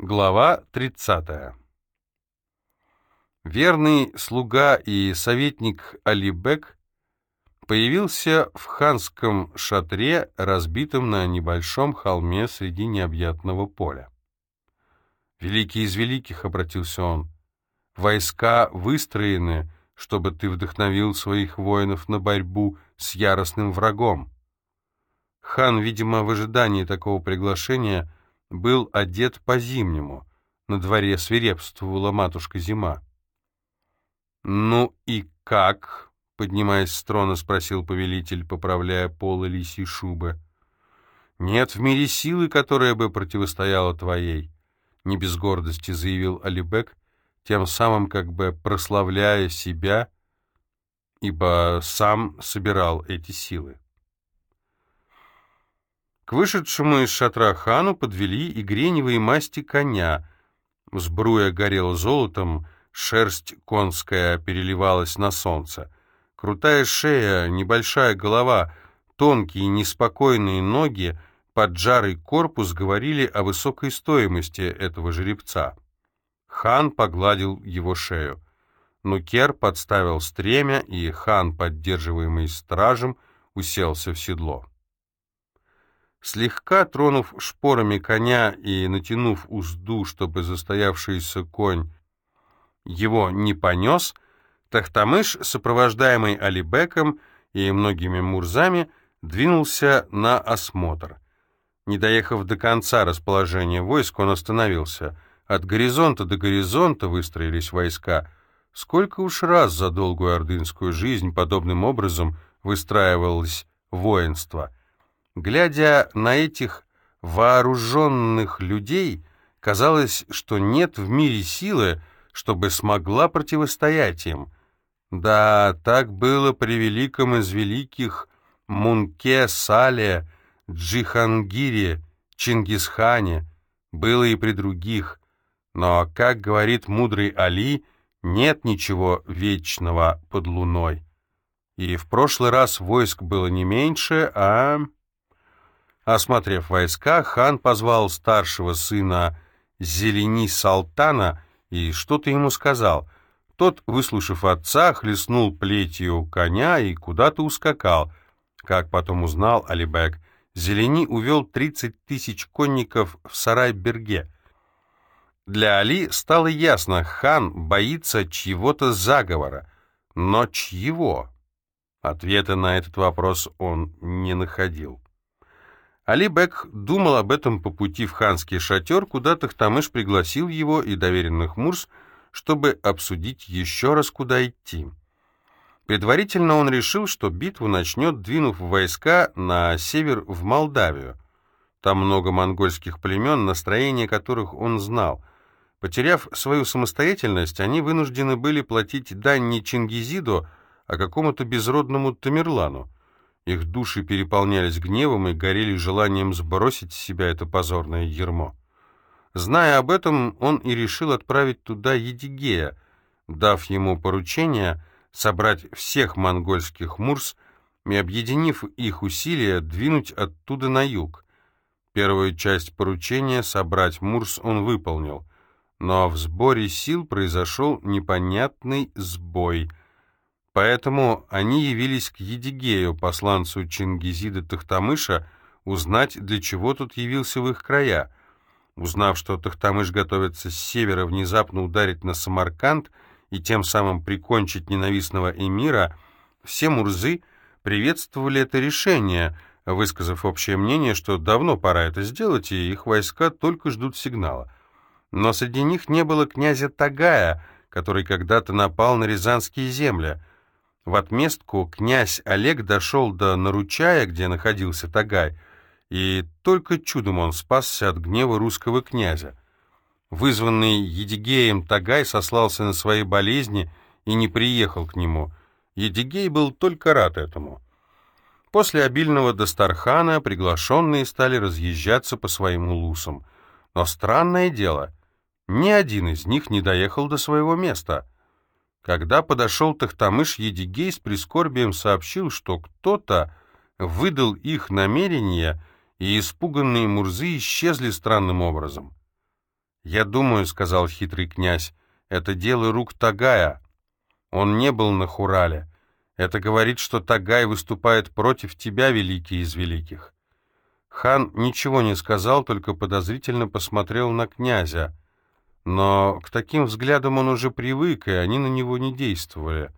Глава 30. Верный слуга и советник Алибек появился в ханском шатре, разбитом на небольшом холме среди необъятного поля. «Великий из великих», — обратился он, — «войска выстроены, чтобы ты вдохновил своих воинов на борьбу с яростным врагом». Хан, видимо, в ожидании такого приглашения, — был одет по-зимнему. На дворе свирепствовала матушка-зима. «Ну и как?» — поднимаясь с трона, спросил повелитель, поправляя полы лисьей шубы. «Нет в мире силы, которая бы противостояла твоей», — не без гордости заявил Алибек, тем самым как бы прославляя себя, ибо сам собирал эти силы. К вышедшему из шатра хану подвели и греневые масти коня. Сбруя горела золотом, шерсть конская переливалась на солнце. Крутая шея, небольшая голова, тонкие неспокойные ноги, поджарый корпус говорили о высокой стоимости этого жеребца. Хан погладил его шею. Нукер подставил стремя, и хан, поддерживаемый стражем, уселся в седло. Слегка тронув шпорами коня и натянув узду, чтобы застоявшийся конь его не понес, Тахтамыш, сопровождаемый Алибеком и многими мурзами, двинулся на осмотр. Не доехав до конца расположения войск, он остановился. От горизонта до горизонта выстроились войска. Сколько уж раз за долгую ордынскую жизнь подобным образом выстраивалось воинство — Глядя на этих вооруженных людей, казалось, что нет в мире силы, чтобы смогла противостоять им. Да, так было при великом из великих Мунке Сале, Джихангире, Чингисхане, было и при других. Но, как говорит мудрый Али, нет ничего вечного под луной. И в прошлый раз войск было не меньше, а... Осмотрев войска, хан позвал старшего сына Зелени Салтана и что-то ему сказал. Тот, выслушав отца, хлестнул плетью коня и куда-то ускакал. Как потом узнал Алибек, Зелени увел 30 тысяч конников в Сарай-Берге. Для Али стало ясно, хан боится чьего-то заговора. Но чьего? Ответа на этот вопрос он не находил. Али Бек думал об этом по пути в ханский шатер, куда Тахтамыш пригласил его и доверенных Мурс, чтобы обсудить еще раз, куда идти. Предварительно он решил, что битву начнет, двинув войска на север в Молдавию. Там много монгольских племен, настроение которых он знал. Потеряв свою самостоятельность, они вынуждены были платить дань не Чингизиду, а какому-то безродному Тамерлану. Их души переполнялись гневом и горели желанием сбросить с себя это позорное ермо. Зная об этом, он и решил отправить туда Едигея, дав ему поручение собрать всех монгольских мурс и, объединив их усилия, двинуть оттуда на юг. Первую часть поручения собрать мурс он выполнил, но в сборе сил произошел непонятный сбой — Поэтому они явились к Едигею, посланцу Чингизида Тахтамыша, узнать, для чего тут явился в их края. Узнав, что Тахтамыш готовится с севера внезапно ударить на Самарканд и тем самым прикончить ненавистного эмира, все мурзы приветствовали это решение, высказав общее мнение, что давно пора это сделать, и их войска только ждут сигнала. Но среди них не было князя Тагая, который когда-то напал на Рязанские земли — в отместку князь Олег дошел до Наручая, где находился Тагай, и только чудом он спасся от гнева русского князя. Вызванный Едигеем Тагай сослался на свои болезни и не приехал к нему. Едигей был только рад этому. После обильного Дастархана приглашенные стали разъезжаться по своим улусам. Но странное дело, ни один из них не доехал до своего места — когда подошел Тахтамыш, Едигей с прискорбием сообщил, что кто-то выдал их намерения, и испуганные мурзы исчезли странным образом. «Я думаю», — сказал хитрый князь, — «это дело рук Тагая. Он не был на Хурале. Это говорит, что Тагай выступает против тебя, великий из великих». Хан ничего не сказал, только подозрительно посмотрел на князя. Но к таким взглядам он уже привык, и они на него не действовали.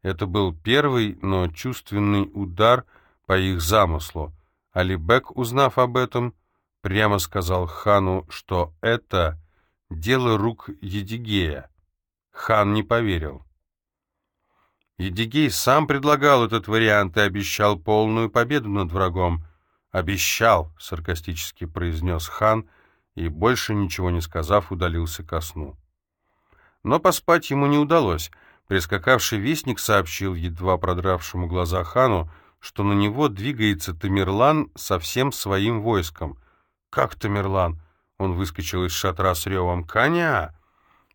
Это был первый, но чувственный удар по их замыслу. Алибек, узнав об этом, прямо сказал хану, что это дело рук Едигея. Хан не поверил. Едигей сам предлагал этот вариант и обещал полную победу над врагом. «Обещал», — саркастически произнес хан, и, больше ничего не сказав, удалился ко сну. Но поспать ему не удалось. Прискакавший вестник сообщил едва продравшему глаза хану, что на него двигается Тамерлан со всем своим войском. «Как Тамерлан?» Он выскочил из шатра с ревом. «Коня!»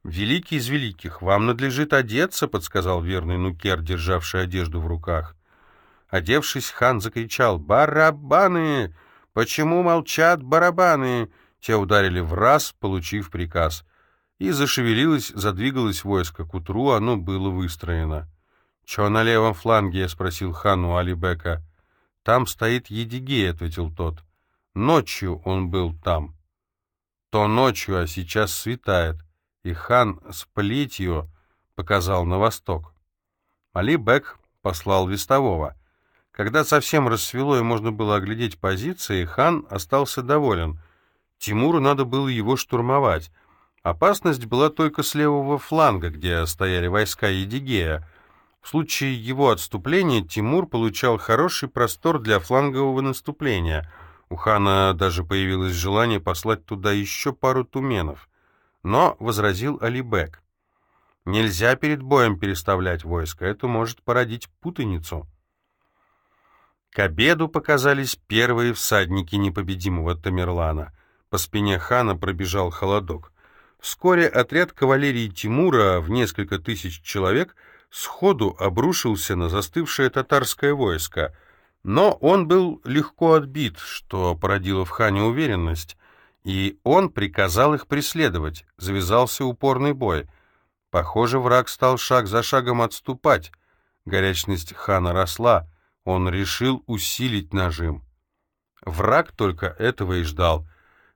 «Великий из великих, вам надлежит одеться», — подсказал верный Нукер, державший одежду в руках. Одевшись, хан закричал «Барабаны! Почему молчат барабаны?» Те ударили в раз, получив приказ. И зашевелилось, задвигалось войско. К утру оно было выстроено. «Чё на левом фланге?» — спросил хан у Алибека. «Там стоит Едигей», — ответил тот. «Ночью он был там». «То ночью, а сейчас светает». И хан с плетью показал на восток. Алибек послал вестового — когда совсем рассвело и можно было оглядеть позиции, хан остался доволен. Тимуру надо было его штурмовать. Опасность была только с левого фланга, где стояли войска Едигея. В случае его отступления Тимур получал хороший простор для флангового наступления. У хана даже появилось желание послать туда еще пару туменов. Но возразил Алибек. Нельзя перед боем переставлять войско, это может породить путаницу. К обеду показались первые всадники непобедимого Тамерлана. По спине хана пробежал холодок. Вскоре отряд кавалерии Тимура в несколько тысяч человек сходу обрушился на застывшее татарское войско. Но он был легко отбит, что породило в хане уверенность, и он приказал их преследовать. Завязался упорный бой. Похоже, враг стал шаг за шагом отступать. Горячность хана росла — он решил усилить нажим. Враг только этого и ждал.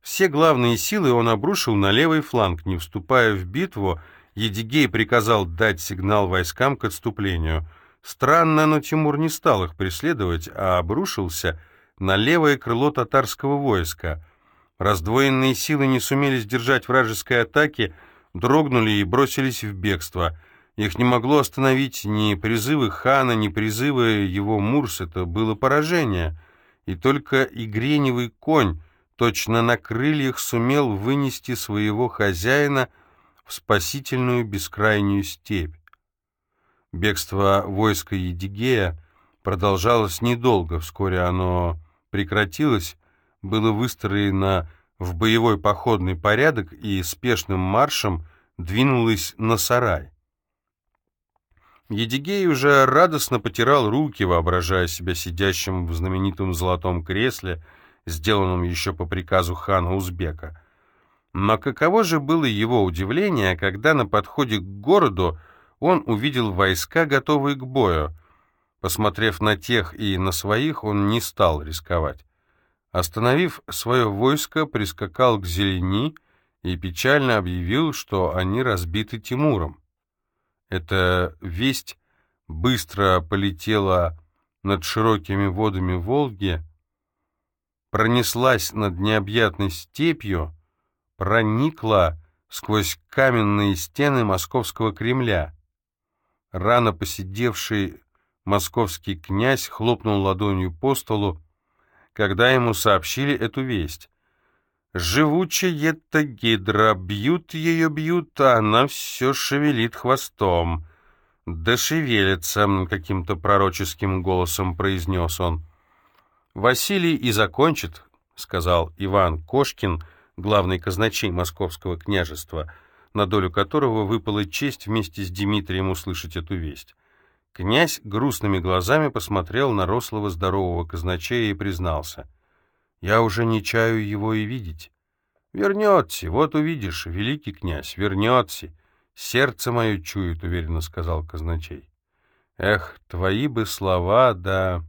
Все главные силы он обрушил на левый фланг. Не вступая в битву, Едигей приказал дать сигнал войскам к отступлению. Странно, но Тимур не стал их преследовать, а обрушился на левое крыло татарского войска. Раздвоенные силы не сумели сдержать вражеской атаки, дрогнули и бросились в бегство — их не могло остановить ни призывы хана, ни призывы его Мурс. Это было поражение. И только игреневый конь точно на крыльях сумел вынести своего хозяина в спасительную бескрайнюю степь. Бегство войска Едигея продолжалось недолго. Вскоре оно прекратилось, было выстроено в боевой походный порядок и спешным маршем двинулось на сарай. Едигей уже радостно потирал руки, воображая себя сидящим в знаменитом золотом кресле, сделанном еще по приказу хана Узбека. Но каково же было его удивление, когда на подходе к городу он увидел войска, готовые к бою. Посмотрев на тех и на своих, он не стал рисковать. Остановив свое войско, прискакал к Зелени и печально объявил, что они разбиты Тимуром. Эта весть быстро полетела над широкими водами Волги, пронеслась над необъятной степью, проникла сквозь каменные стены московского Кремля. Рано посидевший московский князь хлопнул ладонью по столу, когда ему сообщили эту весть. Живучая-то гидра, бьют ее, бьют, а она все шевелит хвостом. Да шевелится, каким-то пророческим голосом произнес он. Василий и закончит, сказал Иван Кошкин, главный казначей московского княжества, на долю которого выпала честь вместе с Дмитрием услышать эту весть. Князь грустными глазами посмотрел на рослого здорового казначея и признался — я уже не чаю его и видеть. Вернется, вот увидишь, великий князь, вернется. Сердце мое чует, уверенно сказал казначей. Эх, твои бы слова, да...